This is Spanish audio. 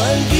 Alguien